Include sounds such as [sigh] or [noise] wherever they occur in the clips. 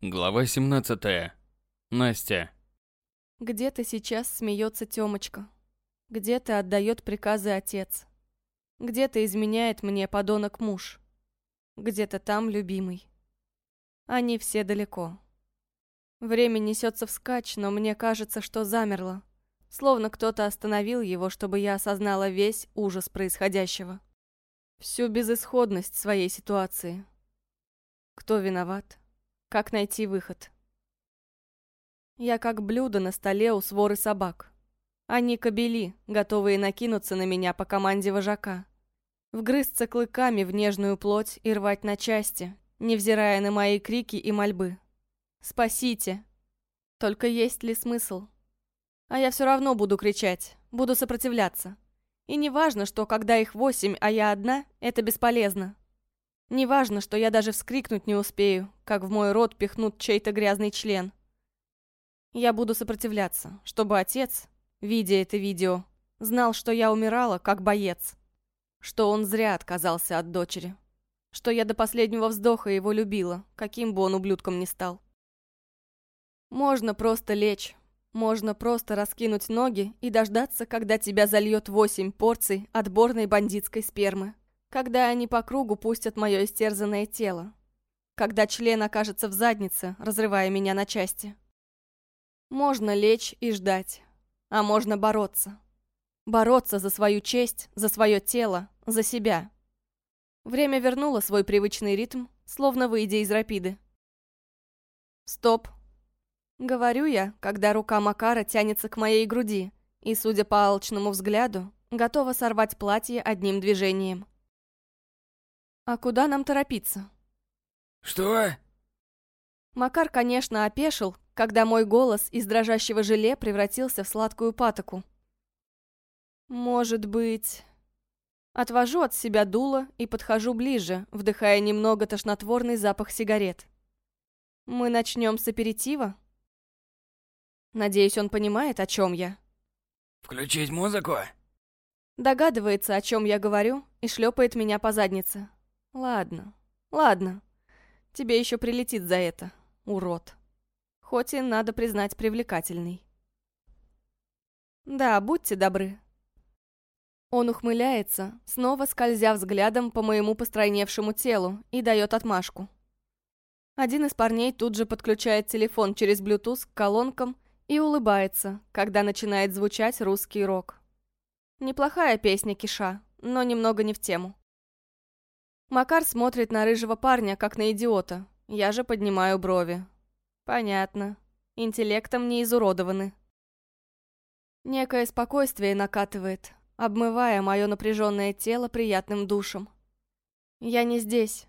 Глава 17. Настя. Где-то сейчас смеется Тёмочка. Где-то отдает приказы отец. Где-то изменяет мне подонок муж. Где-то там любимый. Они все далеко. Время несется вскачь, но мне кажется, что замерло. Словно кто-то остановил его, чтобы я осознала весь ужас происходящего. Всю безысходность своей ситуации. Кто виноват? Как найти выход? Я как блюдо на столе у своры собак. Они кобели, готовые накинуться на меня по команде вожака. Вгрызться клыками в нежную плоть и рвать на части, невзирая на мои крики и мольбы. «Спасите!» Только есть ли смысл? А я все равно буду кричать, буду сопротивляться. И не важно, что когда их восемь, а я одна, это бесполезно. Неважно, что я даже вскрикнуть не успею, как в мой рот пихнут чей-то грязный член. Я буду сопротивляться, чтобы отец, видя это видео, знал, что я умирала, как боец. Что он зря отказался от дочери. Что я до последнего вздоха его любила, каким бы он ублюдком ни стал. Можно просто лечь, можно просто раскинуть ноги и дождаться, когда тебя зальет восемь порций отборной бандитской спермы когда они по кругу пустят мое истерзанное тело, когда член окажется в заднице, разрывая меня на части. Можно лечь и ждать, а можно бороться. Бороться за свою честь, за свое тело, за себя. Время вернуло свой привычный ритм, словно выйдя из рапиды. «Стоп!» Говорю я, когда рука Макара тянется к моей груди, и, судя по алчному взгляду, готова сорвать платье одним движением. «А куда нам торопиться?» «Что?» Макар, конечно, опешил, когда мой голос из дрожащего желе превратился в сладкую патоку. «Может быть...» Отвожу от себя дуло и подхожу ближе, вдыхая немного тошнотворный запах сигарет. «Мы начнем с аперитива?» Надеюсь, он понимает, о чем я. «Включить музыку?» Догадывается, о чем я говорю, и шлепает меня по заднице. Ладно, ладно. Тебе еще прилетит за это, урод. Хоть и надо признать привлекательный. Да, будьте добры. Он ухмыляется, снова скользя взглядом по моему постройневшему телу и дает отмашку. Один из парней тут же подключает телефон через Bluetooth к колонкам и улыбается, когда начинает звучать русский рок. Неплохая песня Киша, но немного не в тему. Макар смотрит на рыжего парня, как на идиота. Я же поднимаю брови. Понятно. Интеллектом не изуродованы. Некое спокойствие накатывает, обмывая мое напряженное тело приятным душем. Я не здесь.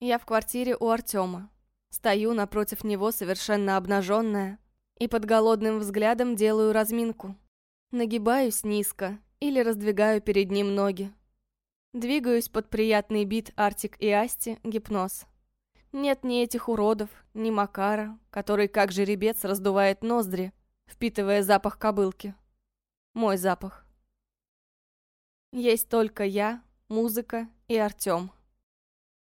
Я в квартире у Артема. Стою напротив него совершенно обнаженная и под голодным взглядом делаю разминку. Нагибаюсь низко или раздвигаю перед ним ноги. Двигаюсь под приятный бит Артик и Асти гипноз. Нет ни этих уродов, ни Макара, который как жеребец раздувает ноздри, впитывая запах кобылки. Мой запах. Есть только я, музыка и Артём.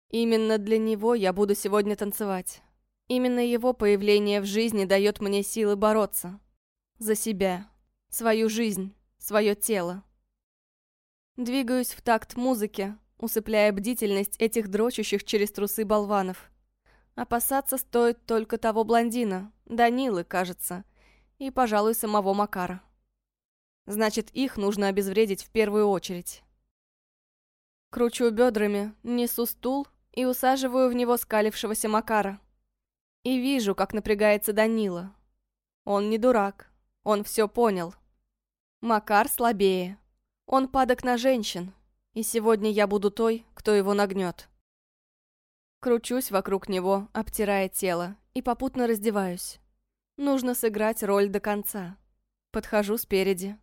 Именно для него я буду сегодня танцевать. Именно его появление в жизни дает мне силы бороться. За себя, свою жизнь, свое тело. Двигаюсь в такт музыки, усыпляя бдительность этих дрочущих через трусы болванов. Опасаться стоит только того блондина, Данилы, кажется, и, пожалуй, самого Макара. Значит, их нужно обезвредить в первую очередь. Кручу бедрами, несу стул и усаживаю в него скалившегося Макара. И вижу, как напрягается Данила. Он не дурак, он все понял. Макар слабее. Он падок на женщин, и сегодня я буду той, кто его нагнет. Кручусь вокруг него, обтирая тело, и попутно раздеваюсь. Нужно сыграть роль до конца. Подхожу спереди.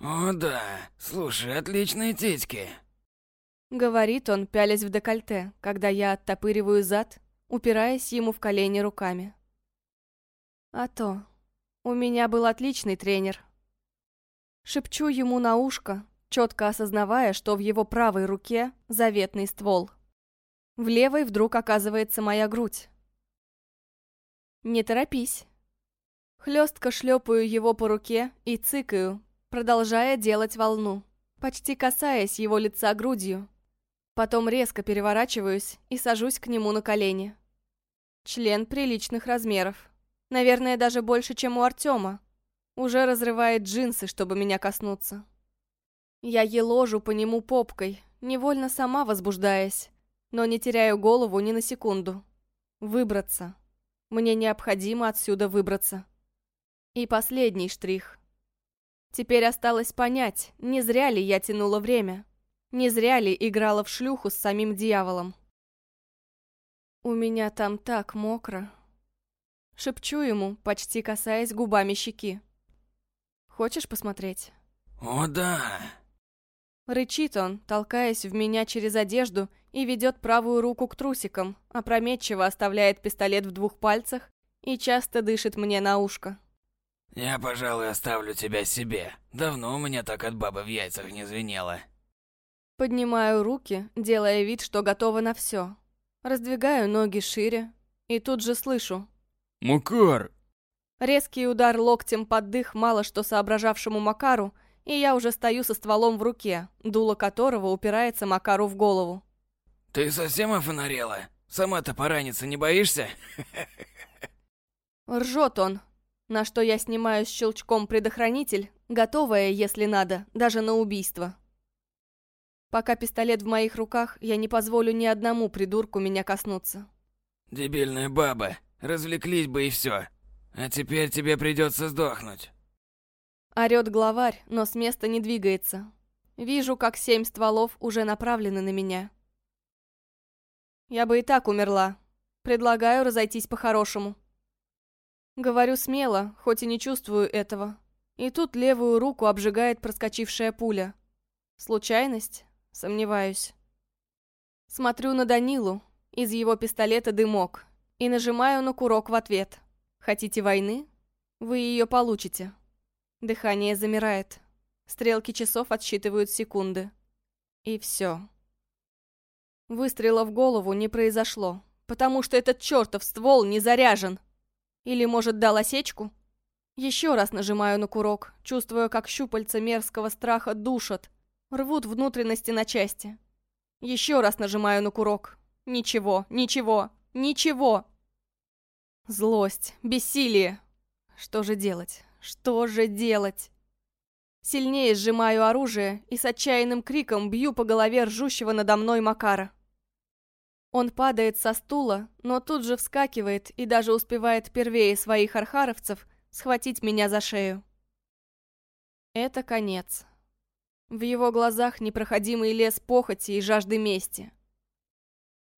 «О да, слушай, отличные титьки!» Говорит он, пялясь в декольте, когда я оттопыриваю зад, упираясь ему в колени руками. А то, у меня был отличный тренер, Шепчу ему на ушко, четко осознавая, что в его правой руке заветный ствол. В левой вдруг оказывается моя грудь. Не торопись. Хлестко шлепаю его по руке и цыкаю, продолжая делать волну, почти касаясь его лица грудью. Потом резко переворачиваюсь и сажусь к нему на колени. Член приличных размеров. Наверное, даже больше, чем у Артема. Уже разрывает джинсы, чтобы меня коснуться. Я еложу по нему попкой, невольно сама возбуждаясь, но не теряю голову ни на секунду. Выбраться. Мне необходимо отсюда выбраться. И последний штрих. Теперь осталось понять, не зря ли я тянула время. Не зря ли играла в шлюху с самим дьяволом. У меня там так мокро. Шепчу ему, почти касаясь губами щеки. Хочешь посмотреть? О, да. Рычит он, толкаясь в меня через одежду и ведет правую руку к трусикам, опрометчиво оставляет пистолет в двух пальцах и часто дышит мне на ушко. «Я, пожалуй, оставлю тебя себе. Давно у меня так от бабы в яйцах не звенело». Поднимаю руки, делая вид, что готова на все. Раздвигаю ноги шире и тут же слышу. «Макар!» Резкий удар локтем под дых мало что соображавшему Макару, и я уже стою со стволом в руке, дуло которого упирается Макару в голову. «Ты совсем офонарела? Сама-то пораниться не боишься?» [laughs] Ржет он, на что я снимаю с щелчком предохранитель, готовая, если надо, даже на убийство. Пока пистолет в моих руках, я не позволю ни одному придурку меня коснуться. «Дебильная баба, развлеклись бы и все. А теперь тебе придется сдохнуть». Орет главарь, но с места не двигается. Вижу, как семь стволов уже направлены на меня. Я бы и так умерла. Предлагаю разойтись по-хорошему. Говорю смело, хоть и не чувствую этого. И тут левую руку обжигает проскочившая пуля. Случайность? Сомневаюсь. Смотрю на Данилу, из его пистолета дымок, и нажимаю на курок в ответ. Хотите войны? Вы ее получите. Дыхание замирает. Стрелки часов отсчитывают секунды. И все. Выстрела в голову не произошло, потому что этот чертов ствол не заряжен. Или, может, дал осечку? Еще раз нажимаю на курок, чувствуя, как щупальца мерзкого страха душат, рвут внутренности на части. Еще раз нажимаю на курок. Ничего, ничего, ничего. Злость, бессилие. Что же делать? Что же делать? Сильнее сжимаю оружие и с отчаянным криком бью по голове ржущего надо мной Макара. Он падает со стула, но тут же вскакивает и даже успевает первее своих архаровцев схватить меня за шею. Это конец. В его глазах непроходимый лес похоти и жажды мести.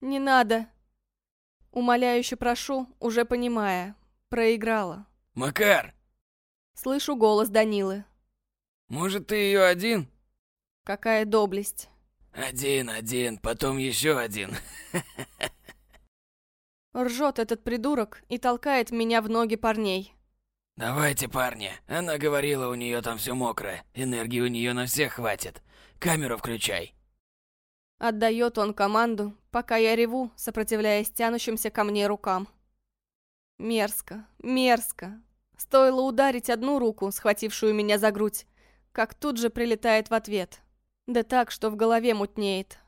«Не надо!» Умоляюще прошу, уже понимая. Проиграла. «Макар!» Слышу голос Данилы. «Может, ты ее один?» Какая доблесть. Один, один, потом еще один. [laughs] Ржет этот придурок и толкает меня в ноги парней. Давайте, парни. Она говорила, у нее там все мокрое. Энергии у нее на всех хватит. Камеру включай. Отдает он команду, пока я реву, сопротивляясь тянущимся ко мне рукам. Мерзко, мерзко. Стоило ударить одну руку, схватившую меня за грудь, как тут же прилетает в ответ. Да так, что в голове мутнеет.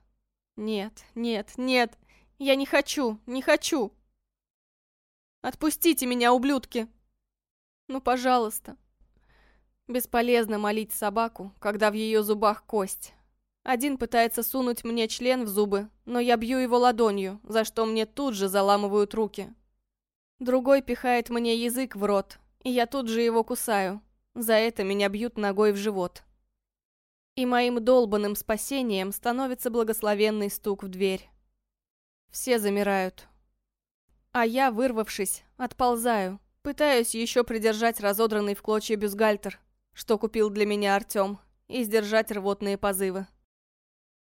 Нет, нет, нет. Я не хочу, не хочу. Отпустите меня, ублюдки. Ну, пожалуйста. Бесполезно молить собаку, когда в ее зубах кость. Один пытается сунуть мне член в зубы, но я бью его ладонью, за что мне тут же заламывают руки. Другой пихает мне язык в рот, и я тут же его кусаю. За это меня бьют ногой в живот. И моим долбанным спасением становится благословенный стук в дверь. Все замирают. А я, вырвавшись, отползаю, пытаюсь еще придержать разодранный в клочья бюстгальтер, что купил для меня Артем, и сдержать рвотные позывы.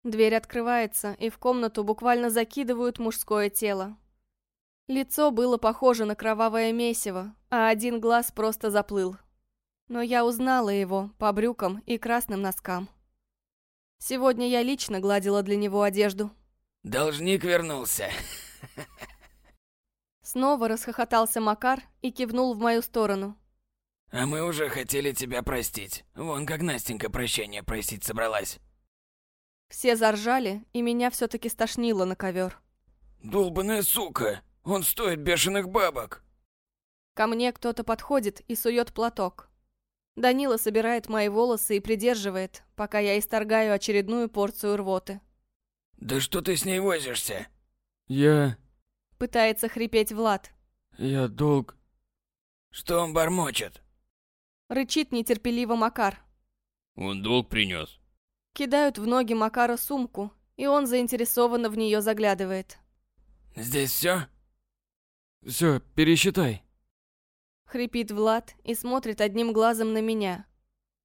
Дверь открывается, и в комнату буквально закидывают мужское тело. Лицо было похоже на кровавое месиво, а один глаз просто заплыл но я узнала его по брюкам и красным носкам. Сегодня я лично гладила для него одежду. Должник вернулся. Снова расхохотался Макар и кивнул в мою сторону. А мы уже хотели тебя простить. Вон как Настенька прощения просить собралась. Все заржали, и меня все-таки стошнило на ковер. Долбаная сука! Он стоит бешеных бабок! Ко мне кто-то подходит и сует платок. Данила собирает мои волосы и придерживает, пока я исторгаю очередную порцию рвоты. Да что ты с ней возишься? Я... Пытается хрипеть Влад. Я долг... Что он бормочет? Рычит нетерпеливо Макар. Он долг принес. Кидают в ноги Макара сумку, и он заинтересованно в нее заглядывает. Здесь все? Все, пересчитай. Хрипит Влад и смотрит одним глазом на меня.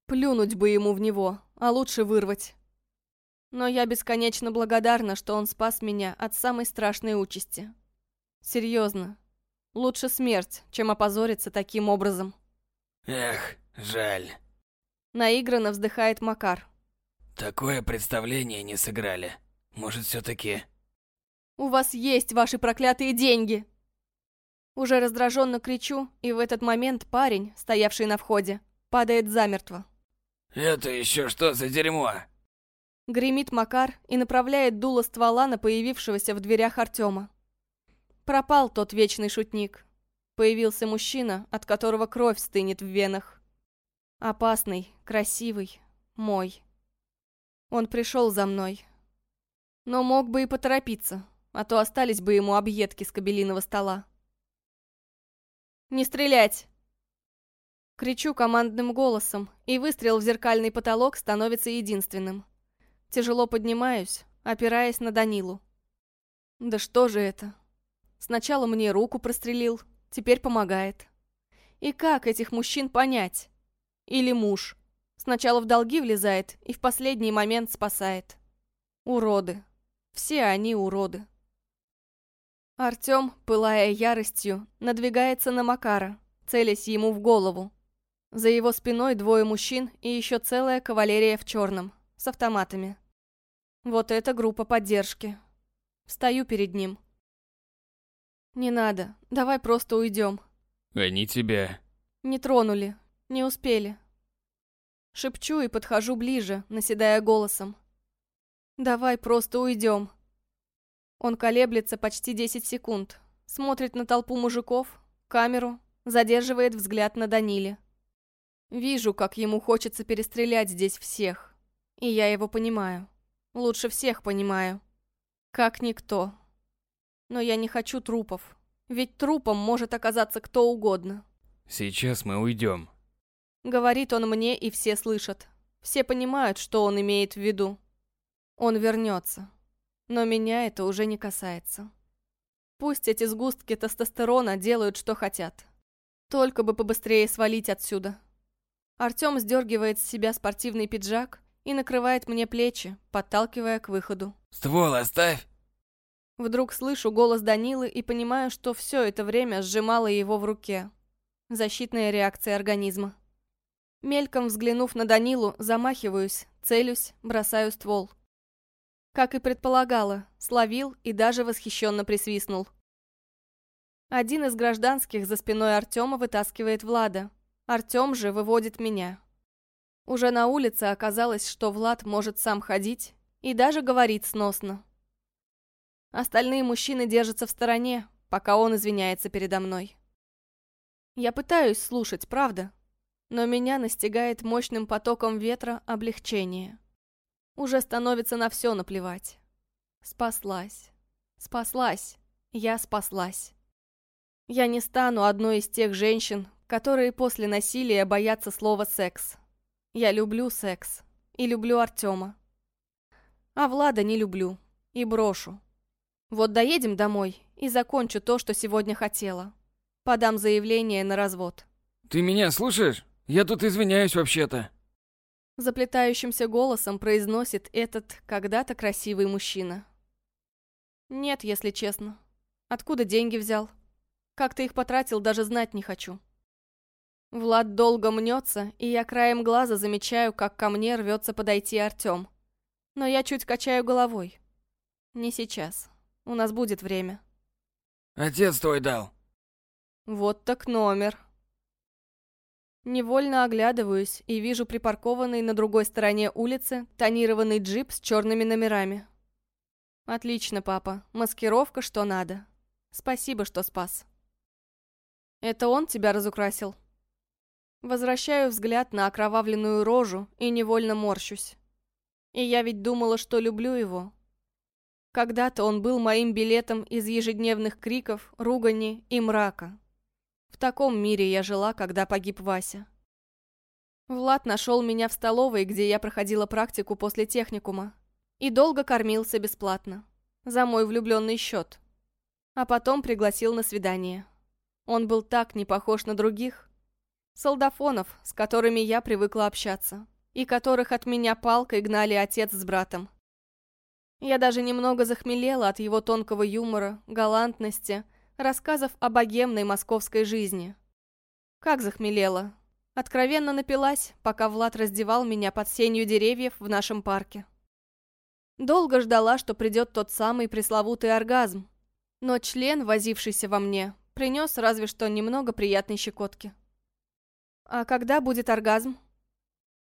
Плюнуть бы ему в него, а лучше вырвать. Но я бесконечно благодарна, что он спас меня от самой страшной участи. Серьезно. Лучше смерть, чем опозориться таким образом. Эх, жаль. Наигранно вздыхает Макар. Такое представление не сыграли. Может, все-таки... «У вас есть ваши проклятые деньги!» Уже раздраженно кричу, и в этот момент парень, стоявший на входе, падает замертво. «Это еще что за дерьмо?» Гремит Макар и направляет дуло ствола на появившегося в дверях Артема. Пропал тот вечный шутник. Появился мужчина, от которого кровь стынет в венах. Опасный, красивый, мой. Он пришел за мной. Но мог бы и поторопиться, а то остались бы ему объедки с кабелиного стола. «Не стрелять!» Кричу командным голосом, и выстрел в зеркальный потолок становится единственным. Тяжело поднимаюсь, опираясь на Данилу. Да что же это? Сначала мне руку прострелил, теперь помогает. И как этих мужчин понять? Или муж? Сначала в долги влезает и в последний момент спасает. Уроды. Все они уроды. Артём, пылая яростью, надвигается на Макара, целясь ему в голову. За его спиной двое мужчин и еще целая кавалерия в черном, с автоматами. Вот это группа поддержки. Встаю перед ним. Не надо, давай просто уйдем. Они тебя. Не тронули, не успели. Шепчу и подхожу ближе, наседая голосом. Давай просто уйдем. Он колеблется почти 10 секунд, смотрит на толпу мужиков, камеру, задерживает взгляд на Даниле. Вижу, как ему хочется перестрелять здесь всех. И я его понимаю. Лучше всех понимаю. Как никто. Но я не хочу трупов. Ведь трупом может оказаться кто угодно. Сейчас мы уйдем. Говорит он мне, и все слышат. Все понимают, что он имеет в виду. Он вернется. Но меня это уже не касается. Пусть эти сгустки тестостерона делают, что хотят. Только бы побыстрее свалить отсюда. Артём сдергивает с себя спортивный пиджак и накрывает мне плечи, подталкивая к выходу. «Ствол оставь!» Вдруг слышу голос Данилы и понимаю, что все это время сжимала его в руке. Защитная реакция организма. Мельком взглянув на Данилу, замахиваюсь, целюсь, бросаю ствол. Как и предполагала, словил и даже восхищенно присвистнул. Один из гражданских за спиной Артема вытаскивает Влада. Артем же выводит меня. Уже на улице оказалось, что Влад может сам ходить и даже говорит сносно. Остальные мужчины держатся в стороне, пока он извиняется передо мной. Я пытаюсь слушать, правда, но меня настигает мощным потоком ветра облегчение. Уже становится на все наплевать. Спаслась. Спаслась. Я спаслась. Я не стану одной из тех женщин, которые после насилия боятся слова «секс». Я люблю секс. И люблю Артема. А Влада не люблю. И брошу. Вот доедем домой и закончу то, что сегодня хотела. Подам заявление на развод. Ты меня слушаешь? Я тут извиняюсь вообще-то. Заплетающимся голосом произносит этот когда-то красивый мужчина. Нет, если честно. Откуда деньги взял? Как ты их потратил, даже знать не хочу. Влад долго мнется, и я краем глаза замечаю, как ко мне рвется подойти Артем. Но я чуть качаю головой. Не сейчас. У нас будет время. Отец твой дал. Вот так номер. Невольно оглядываюсь и вижу припаркованный на другой стороне улицы тонированный джип с черными номерами. Отлично, папа. Маскировка что надо. Спасибо, что спас. Это он тебя разукрасил? Возвращаю взгляд на окровавленную рожу и невольно морщусь. И я ведь думала, что люблю его. Когда-то он был моим билетом из ежедневных криков, ругани и мрака. В таком мире я жила, когда погиб Вася. Влад нашел меня в столовой, где я проходила практику после техникума, и долго кормился бесплатно, за мой влюбленный счет. А потом пригласил на свидание. Он был так не похож на других. Солдафонов, с которыми я привыкла общаться, и которых от меня палкой гнали отец с братом. Я даже немного захмелела от его тонкого юмора, галантности – рассказов о богемной московской жизни. Как захмелела. Откровенно напилась, пока Влад раздевал меня под сенью деревьев в нашем парке. Долго ждала, что придет тот самый пресловутый оргазм. Но член, возившийся во мне, принес разве что немного приятной щекотки. «А когда будет оргазм?»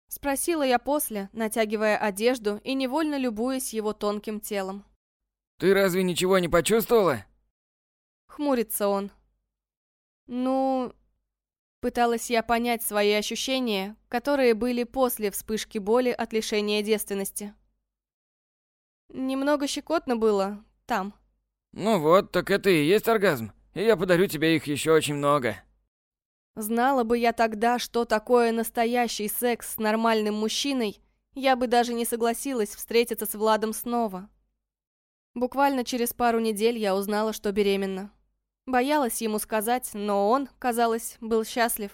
Спросила я после, натягивая одежду и невольно любуясь его тонким телом. «Ты разве ничего не почувствовала?» Хмурится он. Ну... Пыталась я понять свои ощущения, которые были после вспышки боли от лишения девственности. Немного щекотно было там. Ну вот, так это и есть оргазм. И я подарю тебе их еще очень много. Знала бы я тогда, что такое настоящий секс с нормальным мужчиной, я бы даже не согласилась встретиться с Владом снова. Буквально через пару недель я узнала, что беременна. Боялась ему сказать, но он, казалось, был счастлив.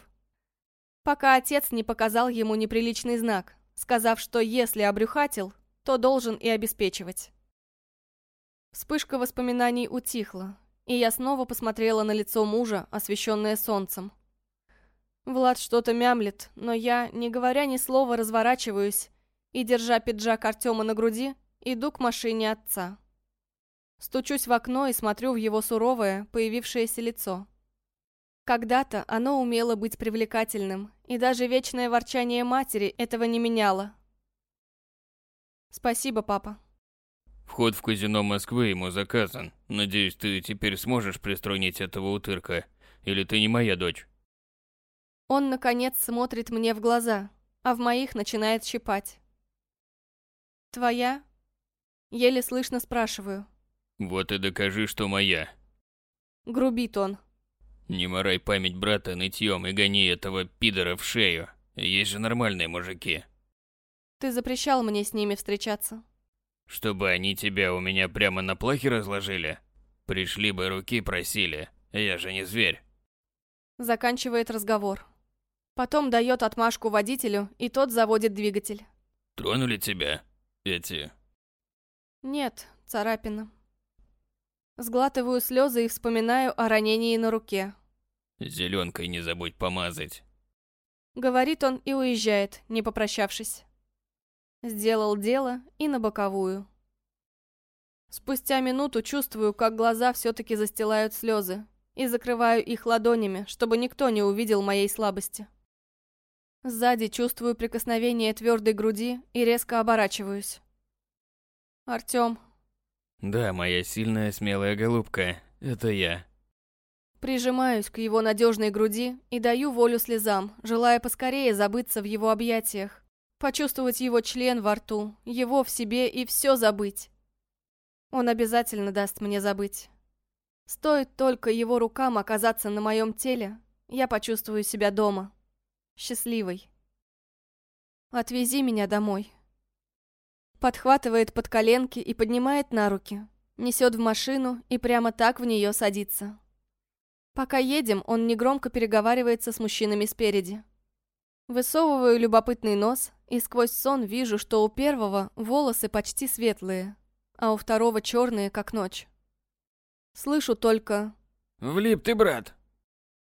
Пока отец не показал ему неприличный знак, сказав, что если обрюхатил, то должен и обеспечивать. Вспышка воспоминаний утихла, и я снова посмотрела на лицо мужа, освещенное солнцем. Влад что-то мямлет, но я, не говоря ни слова, разворачиваюсь и, держа пиджак Артема на груди, иду к машине отца. Стучусь в окно и смотрю в его суровое, появившееся лицо. Когда-то оно умело быть привлекательным, и даже вечное ворчание матери этого не меняло. Спасибо, папа. Вход в казино Москвы ему заказан. Надеюсь, ты теперь сможешь приструнить этого утырка. Или ты не моя дочь? Он, наконец, смотрит мне в глаза, а в моих начинает щипать. «Твоя?» Еле слышно спрашиваю. Вот и докажи, что моя. Грубит он. Не морай память брата нытьем и гони этого пидора в шею. Есть же нормальные мужики. Ты запрещал мне с ними встречаться. Чтобы они тебя у меня прямо на плахе разложили? Пришли бы руки просили. Я же не зверь. Заканчивает разговор. Потом дает отмашку водителю, и тот заводит двигатель. Тронули тебя? Эти... Нет, царапина. Сглатываю слезы и вспоминаю о ранении на руке. Зеленкой не забудь помазать. Говорит он и уезжает, не попрощавшись. Сделал дело и на боковую. Спустя минуту чувствую, как глаза все-таки застилают слезы, и закрываю их ладонями, чтобы никто не увидел моей слабости. Сзади чувствую прикосновение твердой груди и резко оборачиваюсь. Артём, да, моя сильная, смелая голубка, это я. Прижимаюсь к его надежной груди и даю волю слезам, желая поскорее забыться в его объятиях, почувствовать его член во рту, его в себе и все забыть. Он обязательно даст мне забыть. Стоит только его рукам оказаться на моем теле, я почувствую себя дома. Счастливой. Отвези меня домой подхватывает под коленки и поднимает на руки, несет в машину и прямо так в нее садится. Пока едем, он негромко переговаривается с мужчинами спереди. Высовываю любопытный нос и сквозь сон вижу, что у первого волосы почти светлые, а у второго черные, как ночь. Слышу только «Влип ты, брат!»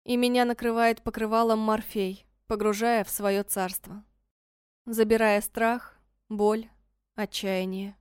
И меня накрывает покрывалом морфей, погружая в свое царство. Забирая страх, боль, отчаяние.